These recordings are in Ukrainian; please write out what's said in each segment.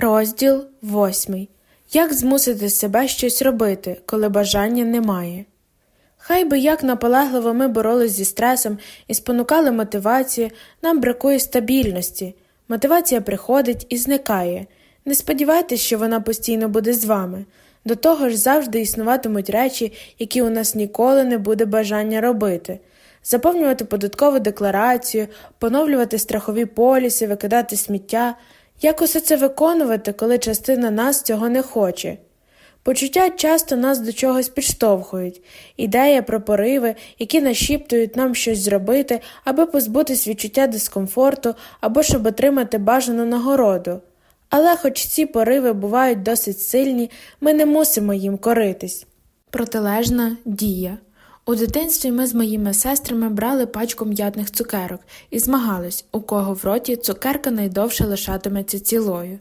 Розділ восьмий. Як змусити себе щось робити, коли бажання немає? Хай би як наполегливо ми боролись зі стресом і спонукали мотивацію, нам бракує стабільності. Мотивація приходить і зникає. Не сподівайтесь, що вона постійно буде з вами. До того ж, завжди існуватимуть речі, які у нас ніколи не буде бажання робити. Заповнювати податкову декларацію, поновлювати страхові поліси, викидати сміття. Як усе це виконувати, коли частина нас цього не хоче? Почуття часто нас до чогось підштовхують, ідея про пориви, які нашіптують нам щось зробити, аби позбутись відчуття дискомфорту або щоб отримати бажану нагороду. Але, хоч ці пориви бувають досить сильні, ми не мусимо їм коритись. Протилежна дія. У дитинстві ми з моїми сестрами брали пачку м'ятних цукерок і змагались, у кого в роті цукерка найдовше лишатиметься цілою.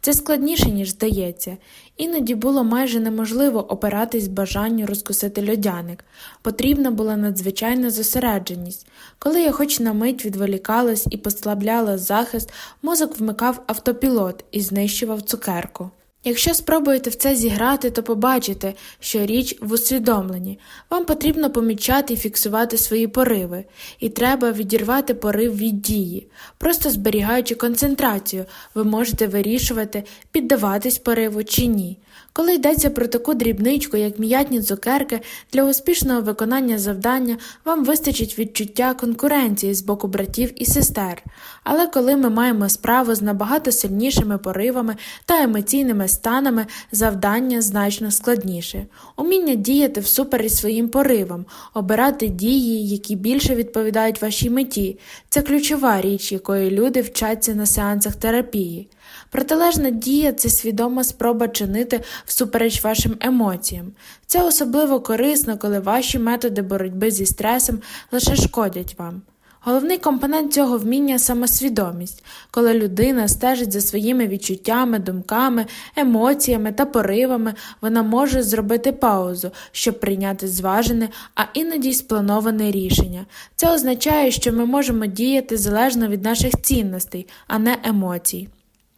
Це складніше, ніж здається, іноді було майже неможливо опиратись бажанню розкусити льодяник, потрібна була надзвичайна зосередженість. Коли я хоч на мить відволікалась і послабляла захист, мозок вмикав автопілот і знищував цукерку. Якщо спробуєте в це зіграти, то побачите, що річ в усвідомленні. Вам потрібно помічати і фіксувати свої пориви, і треба відірвати порив від дії. Просто зберігаючи концентрацію, ви можете вирішувати, піддаватись пориву чи ні. Коли йдеться про таку дрібничку, як м'ятні цукерки, для успішного виконання завдання вам вистачить відчуття конкуренції з боку братів і сестер. Але коли ми маємо справу з набагато сильнішими поривами та емоційними станами, завдання значно складніше. Уміння діяти всупереч своїм поривам, обирати дії, які більше відповідають вашій меті це ключова річ, якої люди вчаться на сеансах терапії. Протилежна дія це свідома спроба чинити всупереч вашим емоціям. Це особливо корисно, коли ваші методи боротьби зі стресом лише шкодять вам. Головний компонент цього вміння самосвідомість, коли людина стежить за своїми відчуттями, думками, емоціями та поривами, вона може зробити паузу, щоб прийняти зважене, а іноді й сплановане рішення. Це означає, що ми можемо діяти залежно від наших цінностей, а не емоцій.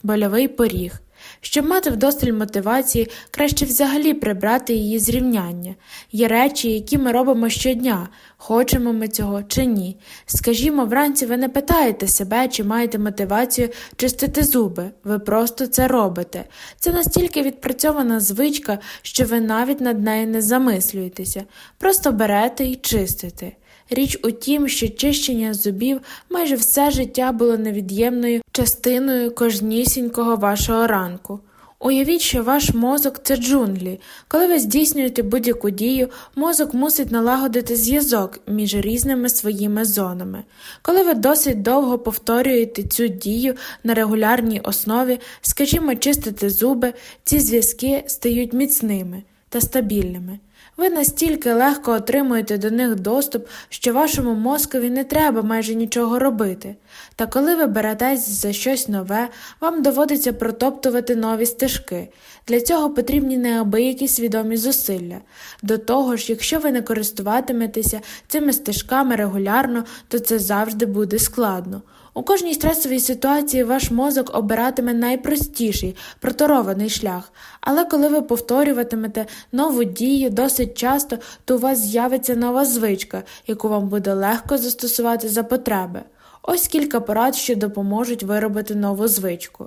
Больовий поріг. Щоб мати вдосталь мотивації, краще взагалі прибрати її зрівняння. Є речі, які ми робимо щодня, хочемо ми цього чи ні. Скажімо, вранці ви не питаєте себе, чи маєте мотивацію чистити зуби, ви просто це робите. Це настільки відпрацьована звичка, що ви навіть над нею не замислюєтеся, просто берете і чистите. Річ у тім, що чищення зубів майже все життя було невід'ємною частиною кожнісінького вашого ранку. Уявіть, що ваш мозок це джунглі. Коли ви здійснюєте будь-яку дію, мозок мусить налагодити зв'язок між різними своїми зонами. Коли ви досить довго повторюєте цю дію на регулярній основі, скажімо, чистите зуби, ці зв'язки стають міцними та стабільними. Ви настільки легко отримуєте до них доступ, що вашому мозкові не треба майже нічого робити. Та коли ви беретесь за щось нове, вам доводиться протоптувати нові стежки. Для цього потрібні неабиякі свідомі зусилля. До того ж, якщо ви не користуватиметеся цими стежками регулярно, то це завжди буде складно. У кожній стресовій ситуації ваш мозок обиратиме найпростіший, проторований шлях, але коли ви повторюватимете нову дію досить часто, то у вас з'явиться нова звичка, яку вам буде легко застосувати за потреби. Ось кілька порад, що допоможуть виробити нову звичку.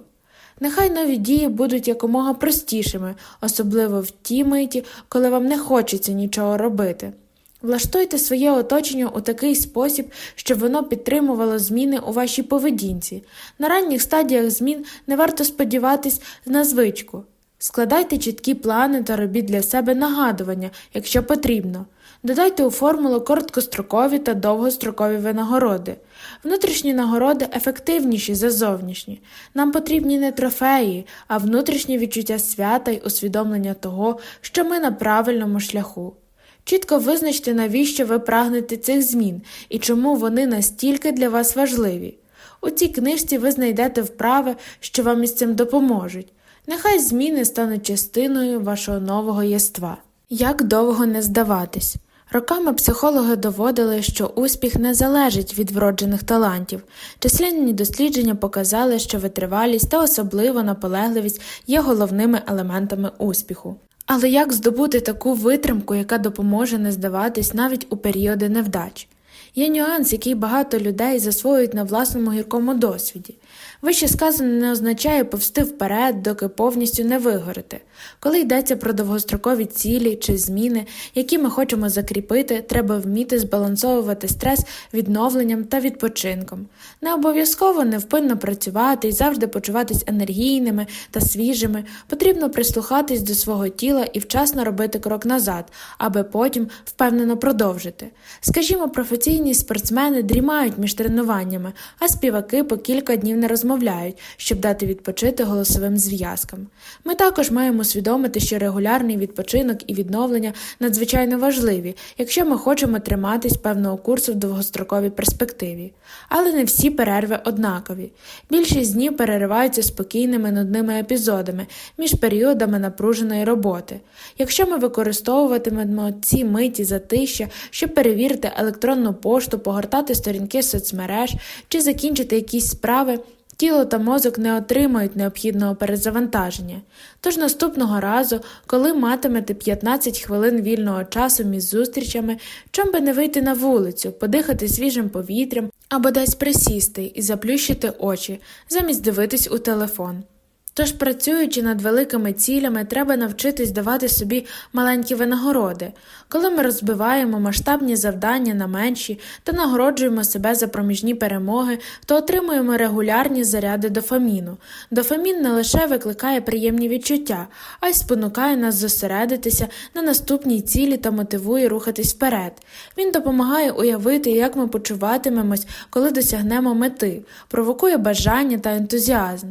Нехай нові дії будуть якомога простішими, особливо в ті миті, коли вам не хочеться нічого робити. Влаштуйте своє оточення у такий спосіб, щоб воно підтримувало зміни у вашій поведінці. На ранніх стадіях змін не варто сподіватись на звичку. Складайте чіткі плани та робіть для себе нагадування, якщо потрібно. Додайте у формулу короткострокові та довгострокові винагороди. Внутрішні нагороди ефективніші за зовнішні. Нам потрібні не трофеї, а внутрішнє відчуття свята й усвідомлення того, що ми на правильному шляху. Чітко визначте, навіщо ви прагнете цих змін і чому вони настільки для вас важливі. У цій книжці ви знайдете вправи, що вам із цим допоможуть. Нехай зміни стануть частиною вашого нового єства. Як довго не здаватись. Роками психологи доводили, що успіх не залежить від вроджених талантів. Численні дослідження показали, що витривалість та особливо наполегливість є головними елементами успіху. Але як здобути таку витримку, яка допоможе не здаватись навіть у періоди невдач? Є нюанс, який багато людей засвоюють на власному гіркому досвіді. Вище сказане не означає повсти вперед, доки повністю не вигорити. Коли йдеться про довгострокові цілі чи зміни, які ми хочемо закріпити, треба вміти збалансовувати стрес відновленням та відпочинком. Не обов'язково невпинно працювати і завжди почуватись енергійними та свіжими, потрібно прислухатись до свого тіла і вчасно робити крок назад, аби потім впевнено продовжити. Скажімо, професійні спортсмени дрімають між тренуваннями, а співаки по кілька днів не розмовляють, щоб дати відпочити голосовим зв'язкам. Ми також маємо усвідомити, що регулярний відпочинок і відновлення надзвичайно важливі, якщо ми хочемо триматись певного курсу в довгостроковій перспективі. Але не всі перерви однакові. Більшість днів перериваються спокійними нудними епізодами між періодами напруженої роботи. Якщо ми використовуватимемо ці миті затища, щоб перевірити електронну пошту, погортати сторінки соцмереж чи закінчити якісь справи. Тіло та мозок не отримають необхідного перезавантаження. Тож наступного разу, коли матимете 15 хвилин вільного часу між зустрічами, чом би не вийти на вулицю, подихати свіжим повітрям або десь присісти і заплющити очі, замість дивитись у телефон. Тож, працюючи над великими цілями, треба навчитись давати собі маленькі винагороди. Коли ми розбиваємо масштабні завдання на менші та нагороджуємо себе за проміжні перемоги, то отримуємо регулярні заряди дофаміну. Дофамін не лише викликає приємні відчуття, а й спонукає нас зосередитися на наступній цілі та мотивує рухатись вперед. Він допомагає уявити, як ми почуватимемось, коли досягнемо мети, провокує бажання та ентузіазм.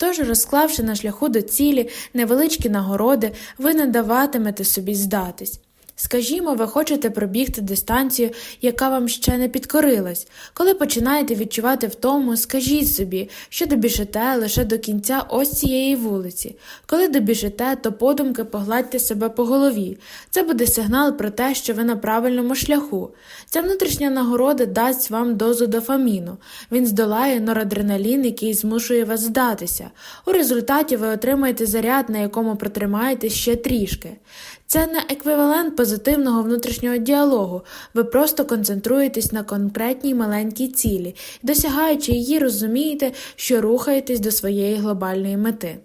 Тож, розклавши на шляху до цілі невеличкі нагороди, ви не даватимете собі здатись. Скажімо, ви хочете пробігти дистанцію, яка вам ще не підкорилась. Коли починаєте відчувати втому, скажіть собі, що добіжите лише до кінця ось цієї вулиці. Коли добіжите, то подумки погладьте себе по голові. Це буде сигнал про те, що ви на правильному шляху. Ця внутрішня нагорода дасть вам дозу дофаміну. Він здолає норадреналін, який змушує вас здатися. У результаті ви отримаєте заряд, на якому протримаєтесь ще трішки. Це не еквівалент позитивного внутрішнього діалогу, ви просто концентруєтесь на конкретній маленькій цілі досягаючи її, розумієте, що рухаєтесь до своєї глобальної мети.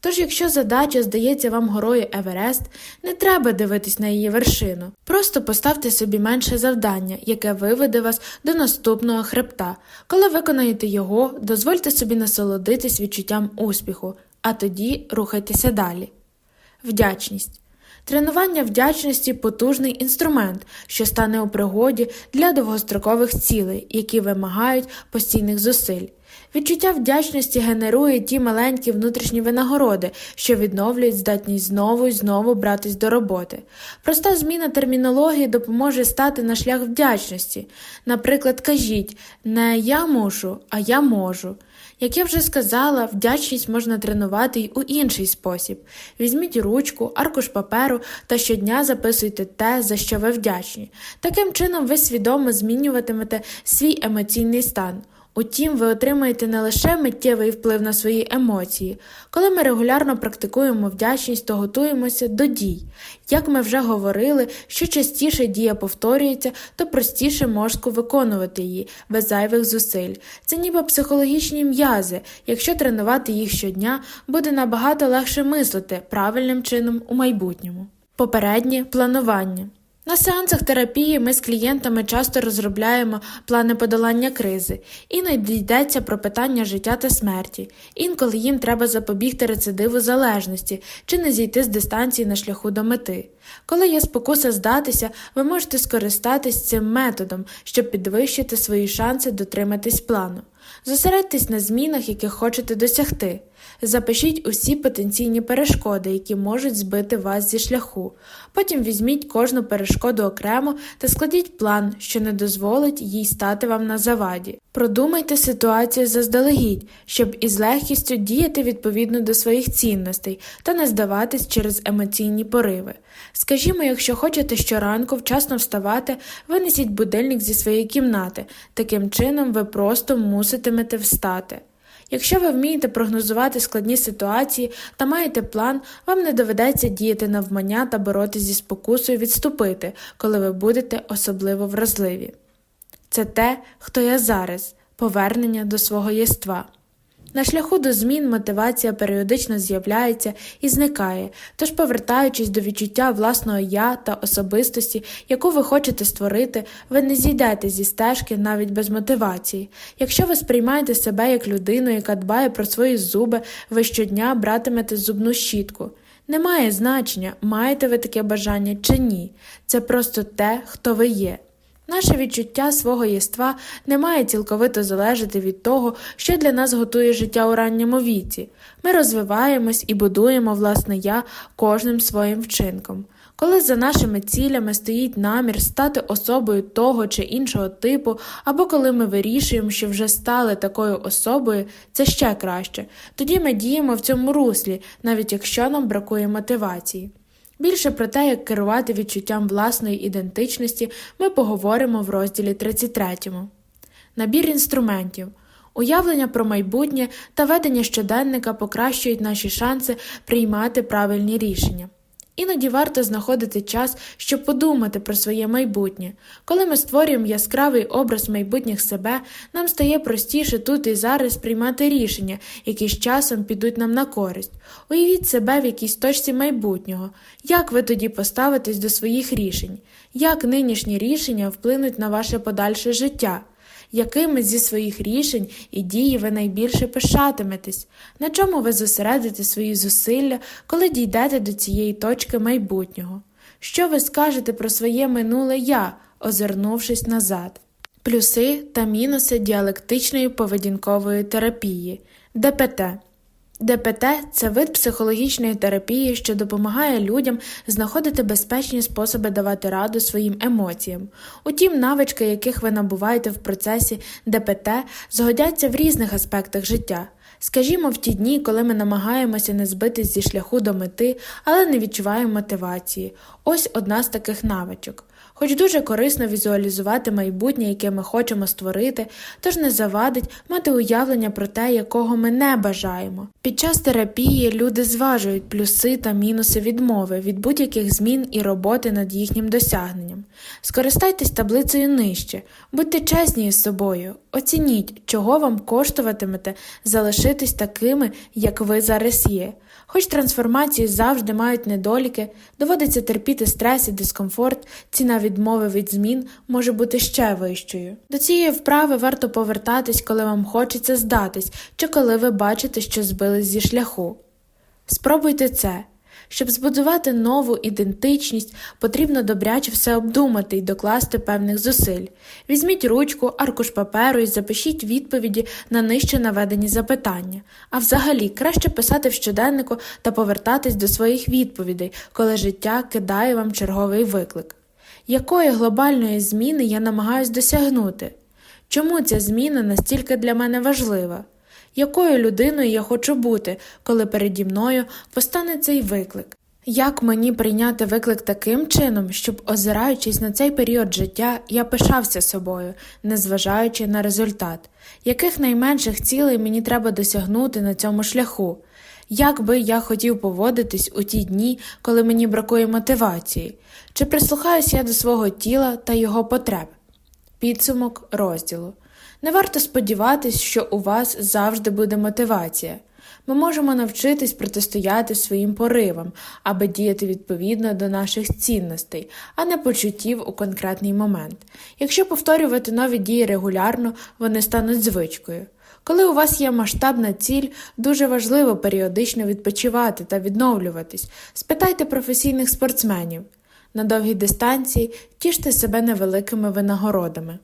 Тож, якщо задача здається вам горою Еверест, не треба дивитись на її вершину. Просто поставте собі менше завдання, яке виведе вас до наступного хребта. Коли виконаєте його, дозвольте собі насолодитись відчуттям успіху, а тоді рухайтеся далі. Вдячність. Тренування вдячності потужний інструмент, що стане у пригоді для довгострокових цілей, які вимагають постійних зусиль. Відчуття вдячності генерує ті маленькі внутрішні винагороди, що відновлюють здатність знову і знову братись до роботи. Проста зміна термінології допоможе стати на шлях вдячності. Наприклад, кажіть не я мушу, а я можу. Як я вже сказала, вдячність можна тренувати й у інший спосіб. Візьміть ручку, аркуш паперу та щодня записуйте те, за що ви вдячні. Таким чином ви свідомо змінюватимете свій емоційний стан. Утім, ви отримаєте не лише миттєвий вплив на свої емоції. Коли ми регулярно практикуємо вдячність, то готуємося до дій. Як ми вже говорили, що частіше дія повторюється, то простіше мозку виконувати її без зайвих зусиль. Це ніби психологічні м'язи. Якщо тренувати їх щодня, буде набагато легше мислити правильним чином у майбутньому. Попереднє планування. На сеансах терапії ми з клієнтами часто розробляємо плани подолання кризи, іноді йдеться про питання життя та смерті, інколи їм треба запобігти рецидиву залежності чи не зійти з дистанції на шляху до мети. Коли є спокуса здатися, ви можете скористатись цим методом, щоб підвищити свої шанси дотриматись плану. Зосередьтесь на змінах, яких хочете досягти. Запишіть усі потенційні перешкоди, які можуть збити вас зі шляху. Потім візьміть кожну перешкоду окремо та складіть план, що не дозволить їй стати вам на заваді. Продумайте ситуацію заздалегідь, щоб із легкістю діяти відповідно до своїх цінностей та не здаватись через емоційні пориви. Скажімо, якщо хочете щоранку вчасно вставати, винесіть будильник зі своєї кімнати, таким чином ви просто муситимете встати. Якщо ви вмієте прогнозувати складні ситуації та маєте план, вам не доведеться діяти навмання та боротися зі спокусою відступити, коли ви будете особливо вразливі. Це те, хто я зараз, повернення до свого єства. На шляху до змін мотивація періодично з'являється і зникає, тож, повертаючись до відчуття власного я та особистості, яку ви хочете створити, ви не зійдете зі стежки навіть без мотивації. Якщо ви сприймаєте себе як людину, яка дбає про свої зуби, ви щодня братимете зубну щітку. Немає значення, маєте ви таке бажання чи ні. Це просто те, хто ви є. Наше відчуття свого єства не має цілковито залежати від того, що для нас готує життя у ранньому віці. Ми розвиваємось і будуємо власне я кожним своїм вчинком. Коли за нашими цілями стоїть намір стати особою того чи іншого типу, або коли ми вирішуємо, що вже стали такою особою, це ще краще. Тоді ми діємо в цьому руслі, навіть якщо нам бракує мотивації. Більше про те, як керувати відчуттям власної ідентичності, ми поговоримо в розділі 33. Набір інструментів. Уявлення про майбутнє та ведення щоденника покращують наші шанси приймати правильні рішення. Іноді варто знаходити час, щоб подумати про своє майбутнє. Коли ми створюємо яскравий образ майбутніх себе, нам стає простіше тут і зараз приймати рішення, які з часом підуть нам на користь. Уявіть себе в якійсь точці майбутнього. Як ви тоді поставитесь до своїх рішень? Як нинішні рішення вплинуть на ваше подальше життя? Якими зі своїх рішень і дії ви найбільше пишатиметесь, на чому ви зосередите свої зусилля, коли дійдете до цієї точки майбутнього? Що ви скажете про своє минуле я, озирнувшись назад? Плюси та мінуси діалектичної поведінкової терапії ДПТ ДПТ це вид психологічної терапії, що допомагає людям знаходити безпечні способи давати раду своїм емоціям. Утім, навички, яких ви набуваєте в процесі ДПТ, згодяться в різних аспектах життя. Скажімо, в ті дні, коли ми намагаємося не збитись зі шляху до мети, але не відчуваємо мотивації. Ось одна з таких навичок. Хоч дуже корисно візуалізувати майбутнє, яке ми хочемо створити, тож не завадить мати уявлення про те, якого ми не бажаємо. Під час терапії люди зважують плюси та мінуси відмови від будь-яких змін і роботи над їхнім досягненням. Скористайтесь таблицею нижче, будьте чесні із собою, оцініть, чого вам коштуватимете залишитись такими, як ви зараз є. Хоч трансформації завжди мають недоліки, доводиться терпіти стрес і дискомфорт, ціна відмови від змін може бути ще вищою. До цієї вправи варто повертатись, коли вам хочеться здатись, чи коли ви бачите, що збились зі шляху. Спробуйте це. Щоб збудувати нову ідентичність, потрібно добряче все обдумати і докласти певних зусиль. Візьміть ручку, аркуш паперу і запишіть відповіді на нижче наведені запитання. А взагалі краще писати в щоденнику та повертатись до своїх відповідей, коли життя кидає вам черговий виклик. Якої глобальної зміни я намагаюсь досягнути? Чому ця зміна настільки для мене важлива? якою людиною я хочу бути, коли переді мною постане цей виклик. Як мені прийняти виклик таким чином, щоб, озираючись на цей період життя, я пишався собою, незважаючи на результат, яких найменших цілей мені треба досягнути на цьому шляху? Як би я хотів поводитись у ті дні, коли мені бракує мотивації, чи прислухаюсь я до свого тіла та його потреб? Підсумок розділу. Не варто сподіватись, що у вас завжди буде мотивація. Ми можемо навчитись протистояти своїм поривам, аби діяти відповідно до наших цінностей, а не почуттів у конкретний момент. Якщо повторювати нові дії регулярно, вони стануть звичкою. Коли у вас є масштабна ціль, дуже важливо періодично відпочивати та відновлюватись, спитайте професійних спортсменів. На довгій дистанції тіште себе невеликими винагородами.